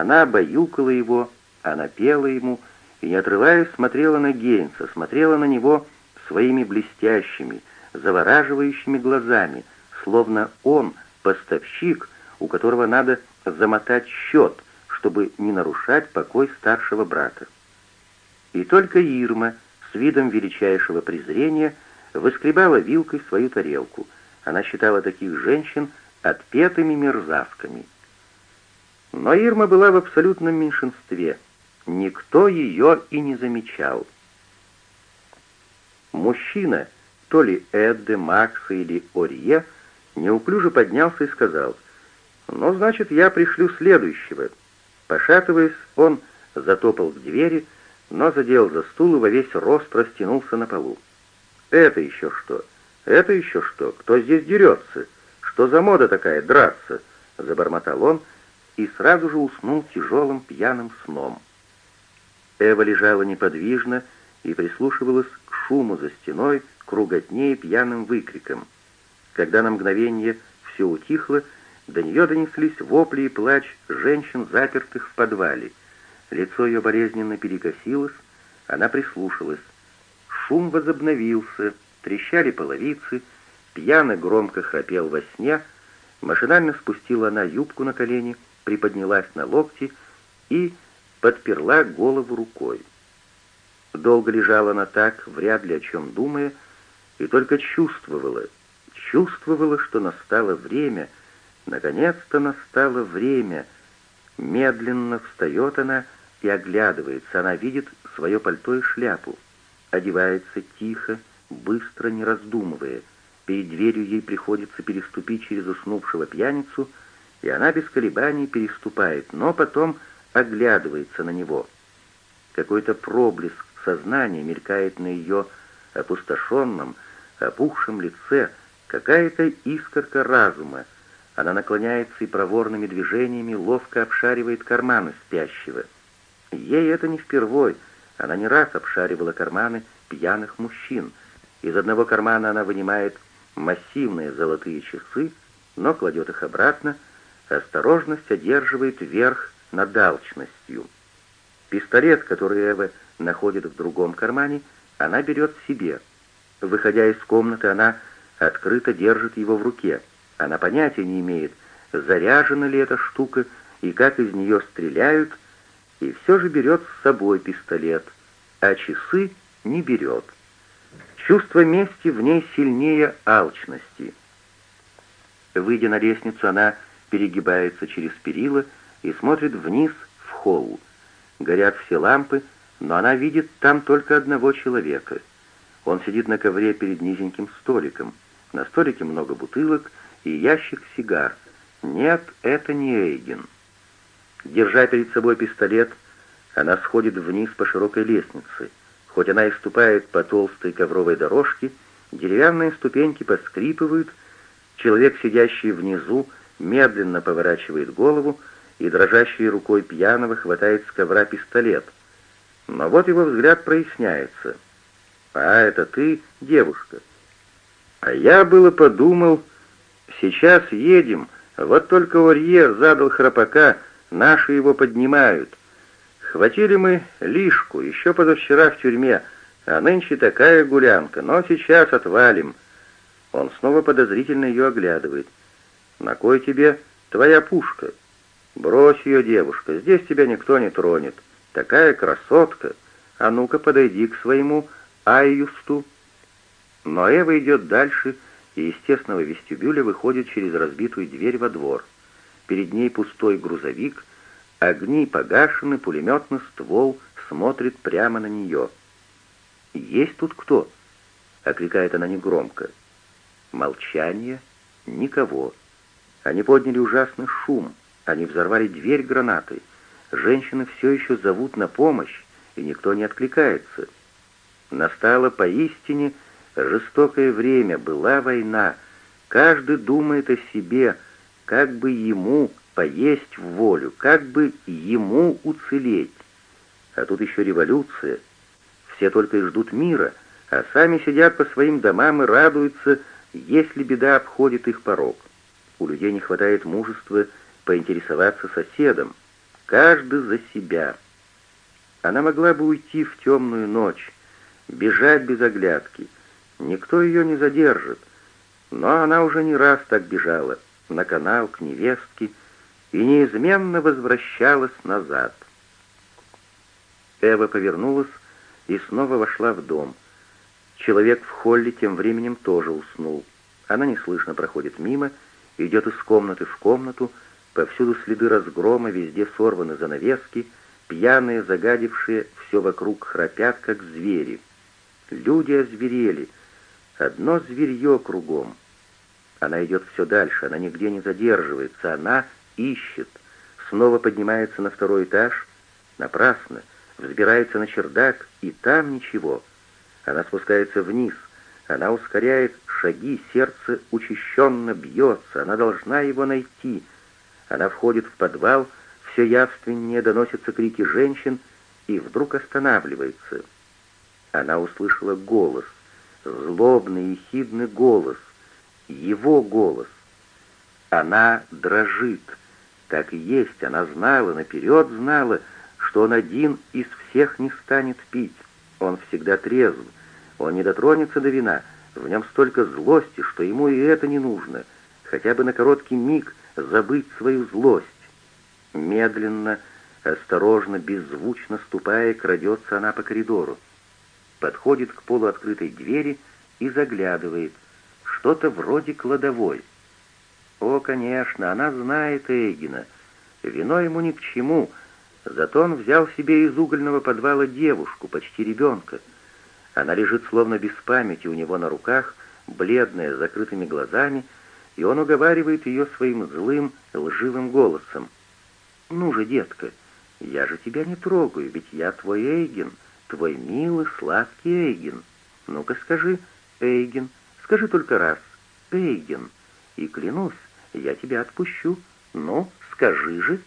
Она баюкала его, она пела ему, и, не отрываясь, смотрела на Гейнса, смотрела на него своими блестящими, завораживающими глазами, словно он — поставщик, у которого надо замотать счет, чтобы не нарушать покой старшего брата. И только Ирма с видом величайшего презрения выскребала вилкой свою тарелку. Она считала таких женщин отпетыми мерзавками. Но Ирма была в абсолютном меньшинстве. Никто ее и не замечал. Мужчина, то ли Эдде, Макса или Орье, неуклюже поднялся и сказал, «Ну, значит, я пришлю следующего». Пошатываясь, он затопал к двери, но задел за стул и во весь рост растянулся на полу. «Это еще что? Это еще что? Кто здесь дерется? Что за мода такая, драться?» — забормотал он и сразу же уснул тяжелым пьяным сном. Эва лежала неподвижно и прислушивалась к шуму за стеной, и пьяным выкрикам. Когда на мгновение все утихло, до нее донеслись вопли и плач женщин, запертых в подвале. Лицо ее болезненно перекосилось, она прислушалась. Шум возобновился, трещали половицы, пьяно громко храпел во сне, машинально спустила она юбку на колени, приподнялась на локти и подперла голову рукой. Долго лежала она так, вряд ли о чем думая, и только чувствовала, чувствовала, что настало время — Наконец-то настало время. Медленно встает она и оглядывается. Она видит свое пальто и шляпу. Одевается тихо, быстро, не раздумывая. Перед дверью ей приходится переступить через уснувшего пьяницу, и она без колебаний переступает, но потом оглядывается на него. Какой-то проблеск сознания мелькает на ее опустошенном, опухшем лице, какая-то искорка разума, она наклоняется и проворными движениями ловко обшаривает карманы спящего. Ей это не впервой. Она не раз обшаривала карманы пьяных мужчин. Из одного кармана она вынимает массивные золотые часы, но кладет их обратно. Осторожность одерживает верх над алчностью. Пистолет, который Эва находит в другом кармане, она берет себе. Выходя из комнаты, она открыто держит его в руке — она понятия не имеет, заряжена ли эта штука и как из нее стреляют, и все же берет с собой пистолет, а часы не берет. Чувство мести в ней сильнее алчности. Выйдя на лестницу, она перегибается через перила и смотрит вниз в холл. Горят все лампы, но она видит там только одного человека. Он сидит на ковре перед низеньким столиком. На столике много бутылок — и ящик сигар. Нет, это не Эйген. Держа перед собой пистолет, она сходит вниз по широкой лестнице. Хоть она и ступает по толстой ковровой дорожке, деревянные ступеньки поскрипывают, человек, сидящий внизу, медленно поворачивает голову и дрожащей рукой пьяного хватает с ковра пистолет. Но вот его взгляд проясняется. «А, это ты, девушка?» «А я было подумал...» Сейчас едем, вот только Орье задал храпака, наши его поднимают. Хватили мы лишку, еще позавчера в тюрьме, а нынче такая гулянка, но сейчас отвалим». Он снова подозрительно ее оглядывает. «На кой тебе твоя пушка?» «Брось ее, девушка, здесь тебя никто не тронет. Такая красотка. А ну-ка подойди к своему Айюсту». Но Эва идет дальше, и из тесного вестибюля выходит через разбитую дверь во двор. Перед ней пустой грузовик, огни погашены, пулеметный ствол смотрит прямо на нее. «Есть тут кто?» — окликает она негромко. Молчание. Никого. Они подняли ужасный шум. Они взорвали дверь гранатой. Женщины все еще зовут на помощь, и никто не откликается. Настало поистине Жестокое время, была война. Каждый думает о себе, как бы ему поесть в волю, как бы ему уцелеть. А тут еще революция. Все только и ждут мира, а сами сидят по своим домам и радуются, если беда обходит их порог. У людей не хватает мужества поинтересоваться соседом. каждый за себя. Она могла бы уйти в темную ночь, бежать без оглядки. Никто ее не задержит. Но она уже не раз так бежала, на канал, к невестке, и неизменно возвращалась назад. Эва повернулась и снова вошла в дом. Человек в холле тем временем тоже уснул. Она неслышно проходит мимо, идет из комнаты в комнату, повсюду следы разгрома, везде сорваны занавески, пьяные, загадившие, все вокруг храпят, как звери. Люди озверели, одно зверье кругом. Она идет все дальше, она нигде не задерживается, она ищет. Снова поднимается на второй этаж, напрасно, взбирается на чердак, и там ничего. Она спускается вниз, она ускоряет шаги, сердце учащенно бьется, она должна его найти. Она входит в подвал, все явственнее доносятся крики женщин, и вдруг останавливается. Она услышала голос, злобный и хидный голос, его голос. Она дрожит. Так и есть, она знала, наперед знала, что он один из всех не станет пить. Он всегда трезв, он не дотронется до вина, в нем столько злости, что ему и это не нужно, хотя бы на короткий миг забыть свою злость. Медленно, осторожно, беззвучно ступая, крадется она по коридору. Подходит к полуоткрытой двери и заглядывает. Что-то вроде кладовой. О, конечно, она знает Эйгина. Вино ему ни к чему, зато он взял себе из угольного подвала девушку, почти ребенка. Она лежит словно без памяти у него на руках, бледная, с закрытыми глазами, и он уговаривает ее своим злым, лживым голосом. «Ну же, детка, я же тебя не трогаю, ведь я твой Эйген, твой милый, сладкий Эйген. Ну-ка скажи, Эйген, скажи только раз, Эйген, и клянусь, я тебя отпущу. Ну, скажи же».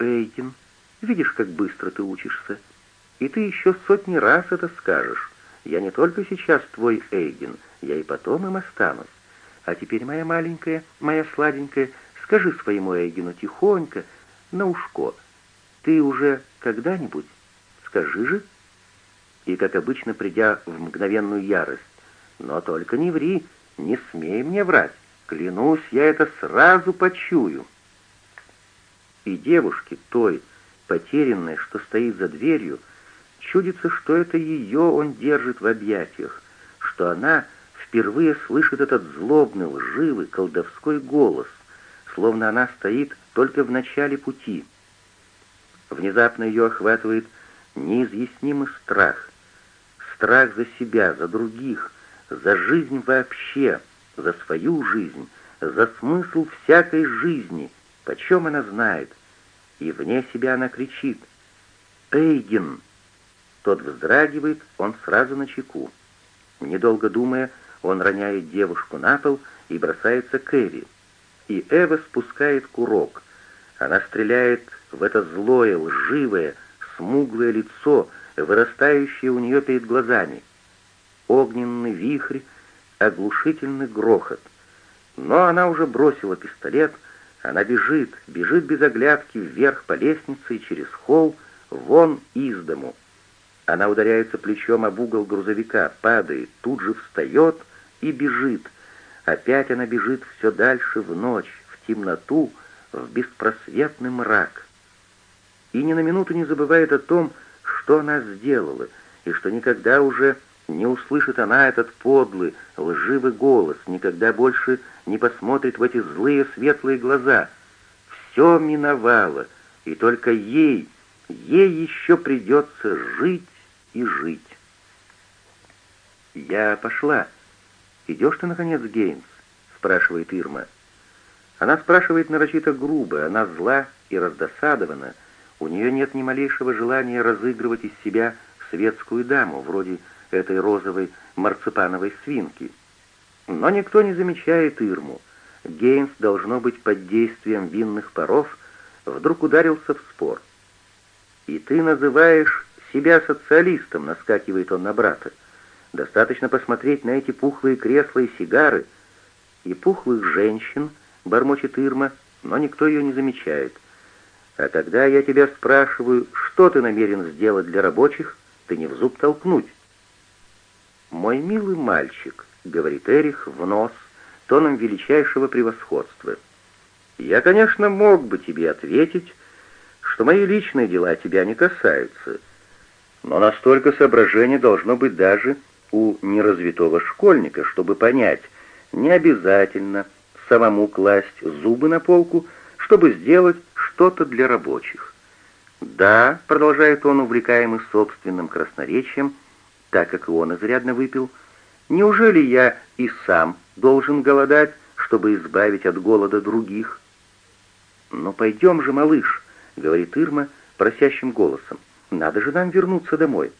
«Эйген, видишь, как быстро ты учишься?» И ты еще сотни раз это скажешь. Я не только сейчас твой Эйген, я и потом им останусь. А теперь, моя маленькая, моя сладенькая, скажи своему Эйгену тихонько, на ушко. Ты уже когда-нибудь? Скажи же. И, как обычно, придя в мгновенную ярость, но только не ври, не смей мне врать. Клянусь, я это сразу почую. И девушке, той, потерянной, что стоит за дверью, Чудится, что это ее он держит в объятиях, что она впервые слышит этот злобный, лживый, колдовской голос, словно она стоит только в начале пути. Внезапно ее охватывает неизъяснимый страх. Страх за себя, за других, за жизнь вообще, за свою жизнь, за смысл всякой жизни, почем она знает. И вне себя она кричит «Эйген!» Тот вздрагивает, он сразу на чеку. Недолго думая, он роняет девушку на пол и бросается к Эви. И Эва спускает курок. Она стреляет в это злое, лживое, смуглое лицо, вырастающее у нее перед глазами. Огненный вихрь, оглушительный грохот. Но она уже бросила пистолет, она бежит, бежит без оглядки вверх по лестнице и через холл, вон из дому. Она ударяется плечом об угол грузовика, падает, тут же встает и бежит. Опять она бежит все дальше в ночь, в темноту, в беспросветный мрак. И ни на минуту не забывает о том, что она сделала, и что никогда уже не услышит она этот подлый, лживый голос, никогда больше не посмотрит в эти злые светлые глаза. Все миновало, и только ей, ей еще придется жить и жить. «Я пошла. Идешь ты, наконец, Гейнс?» — спрашивает Ирма. Она спрашивает нарочито грубо, она зла и раздосадована. У нее нет ни малейшего желания разыгрывать из себя светскую даму, вроде этой розовой марципановой свинки. Но никто не замечает Ирму. Гейнс, должно быть под действием винных паров, вдруг ударился в спор. «И ты называешь себя социалистом», — наскакивает он на брата. «Достаточно посмотреть на эти пухлые кресла и сигары. И пухлых женщин», — бормочет Ирма, но никто ее не замечает. А когда я тебя спрашиваю, что ты намерен сделать для рабочих, ты не в зуб толкнуть. «Мой милый мальчик», — говорит Эрих в нос, тоном величайшего превосходства. «Я, конечно, мог бы тебе ответить, что мои личные дела тебя не касаются, но настолько соображений должно быть даже у неразвитого школьника, чтобы понять, не обязательно самому класть зубы на полку, чтобы сделать что-то для рабочих. «Да», — продолжает он, увлекаемый собственным красноречием, так как и он изрядно выпил, «неужели я и сам должен голодать, чтобы избавить от голода других?» «Ну пойдем же, малыш», — говорит Ирма просящим голосом, «надо же нам вернуться домой».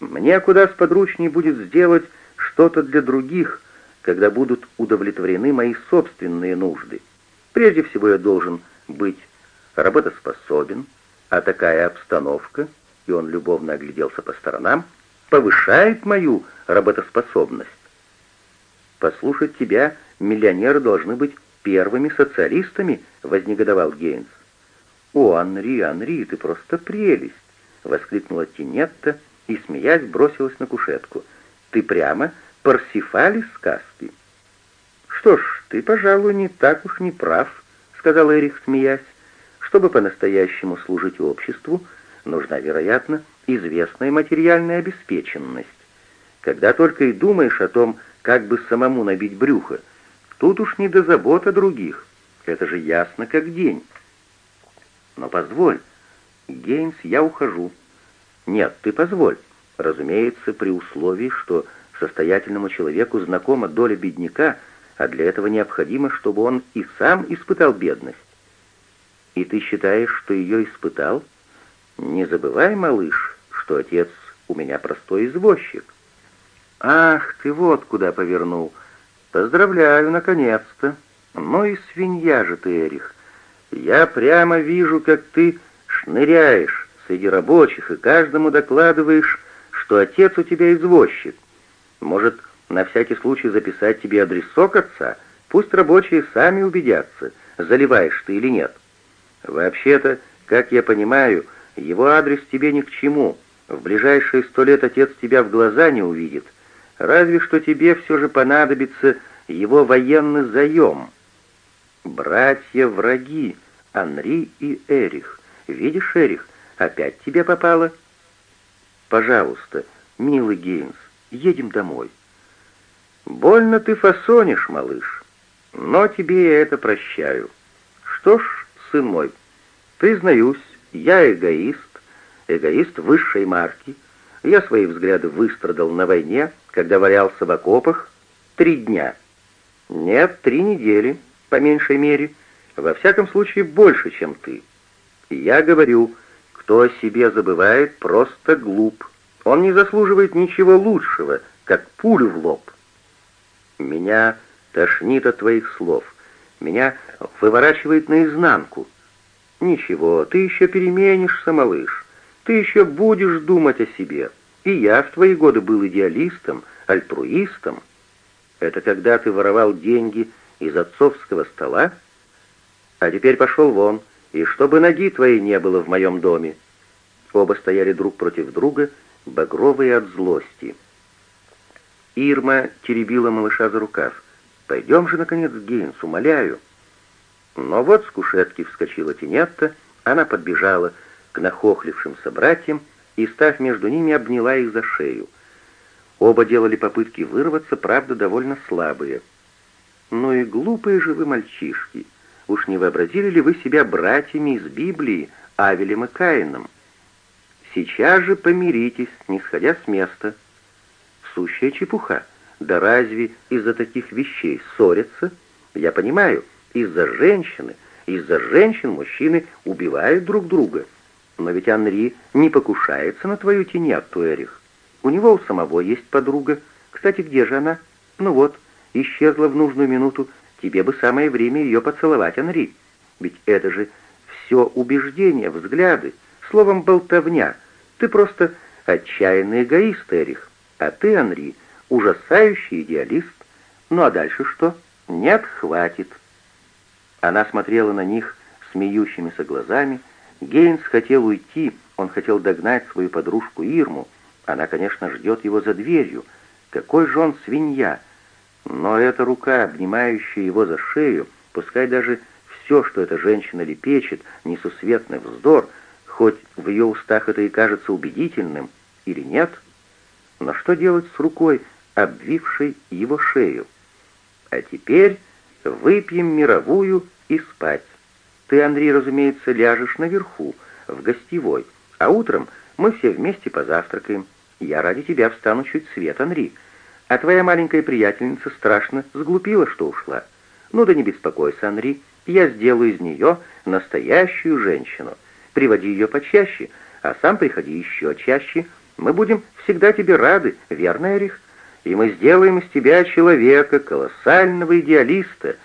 «Мне куда сподручнее будет сделать что-то для других», когда будут удовлетворены мои собственные нужды. Прежде всего я должен быть работоспособен, а такая обстановка, и он любовно огляделся по сторонам, повышает мою работоспособность. Послушать тебя миллионеры должны быть первыми социалистами, вознегодовал Гейнс. «О, Анри, Анри, ты просто прелесть!» — воскликнула Тинетта и, смеясь, бросилась на кушетку. «Ты прямо Парсифаль из сказки». «Что ж, ты, пожалуй, не так уж не прав», — сказал Эрих, смеясь. «Чтобы по-настоящему служить обществу, нужна, вероятно, известная материальная обеспеченность. Когда только и думаешь о том, как бы самому набить брюхо, тут уж не до забот о других. Это же ясно как день. Но позволь, Гейнс, я ухожу. Нет, ты позволь. Разумеется, при условии, что Состоятельному человеку знакома доля бедняка, а для этого необходимо, чтобы он и сам испытал бедность. И ты считаешь, что ее испытал? Не забывай, малыш, что отец у меня простой извозчик. Ах, ты вот куда повернул. Поздравляю, наконец-то. Ну и свинья же ты, Эрих. Я прямо вижу, как ты шныряешь среди рабочих и каждому докладываешь, что отец у тебя извозчик. Может, на всякий случай записать тебе адресок отца? Пусть рабочие сами убедятся, заливаешь ты или нет. Вообще-то, как я понимаю, его адрес тебе ни к чему. В ближайшие сто лет отец тебя в глаза не увидит. Разве что тебе все же понадобится его военный заем. Братья-враги, Анри и Эрих. Видишь, Эрих, опять тебе попало? Пожалуйста, милый Гейнс, Едем домой». «Больно ты фасонишь, малыш, но тебе я это прощаю. Что ж, сын мой, признаюсь, я эгоист, эгоист высшей марки. Я свои взгляды выстрадал на войне, когда валялся в окопах, три дня. Нет, три недели, по меньшей мере, во всяком случае больше, чем ты. Я говорю, кто о себе забывает, просто глуп». Он не заслуживает ничего лучшего, как пулю в лоб. Меня тошнит от твоих слов. Меня выворачивает наизнанку. Ничего, ты еще переменишься, малыш. Ты еще будешь думать о себе. И я в твои годы был идеалистом, альтруистом. Это когда ты воровал деньги из отцовского стола? А теперь пошел вон, и чтобы ноги твоей не было в моем доме. Оба стояли друг против друга, багровые от злости. Ирма теребила малыша за рукав. «Пойдем же, наконец, Гейнс, умоляю». Но вот с кушетки вскочила Тинетта, она подбежала к нахохлившимся братьям и, став между ними, обняла их за шею. Оба делали попытки вырваться, правда, довольно слабые. «Ну и глупые же вы мальчишки! Уж не вообразили ли вы себя братьями из Библии, Авелем и Каином?» Сейчас же помиритесь, не сходя с места. Сущая чепуха. Да разве из-за таких вещей ссорятся? Я понимаю, из-за женщины, из-за женщин мужчины убивают друг друга. Но ведь Анри не покушается на твою тенетту, Эрих. У него у самого есть подруга. Кстати, где же она? Ну вот, исчезла в нужную минуту. Тебе бы самое время ее поцеловать, Анри. Ведь это же все убеждения, взгляды, словом, болтовня. Ты просто отчаянный эгоист, Эрих. А ты, Анри, ужасающий идеалист. Ну а дальше что? Нет, хватит. Она смотрела на них смеющимися глазами. Гейнс хотел уйти, он хотел догнать свою подружку Ирму. Она, конечно, ждет его за дверью. Какой же он свинья! Но эта рука, обнимающая его за шею, пускай даже все, что эта женщина лепечет, несусветный вздор, хоть в ее устах это и кажется убедительным, или нет, но что делать с рукой, обвившей его шею? А теперь выпьем мировую и спать. Ты, Андрей, разумеется, ляжешь наверху, в гостевой, а утром мы все вместе позавтракаем. Я ради тебя встану чуть свет, Анри. А твоя маленькая приятельница страшно сглупила, что ушла. Ну да не беспокойся, Анри, я сделаю из нее настоящую женщину. Приводи ее почаще, а сам приходи еще чаще. Мы будем всегда тебе рады, верно, Эрих? И мы сделаем из тебя человека, колоссального идеалиста,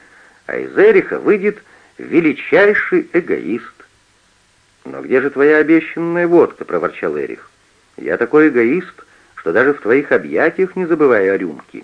а из Эриха выйдет величайший эгоист. «Но где же твоя обещанная водка?» — проворчал Эрих. «Я такой эгоист, что даже в твоих объятиях не забываю о рюмке».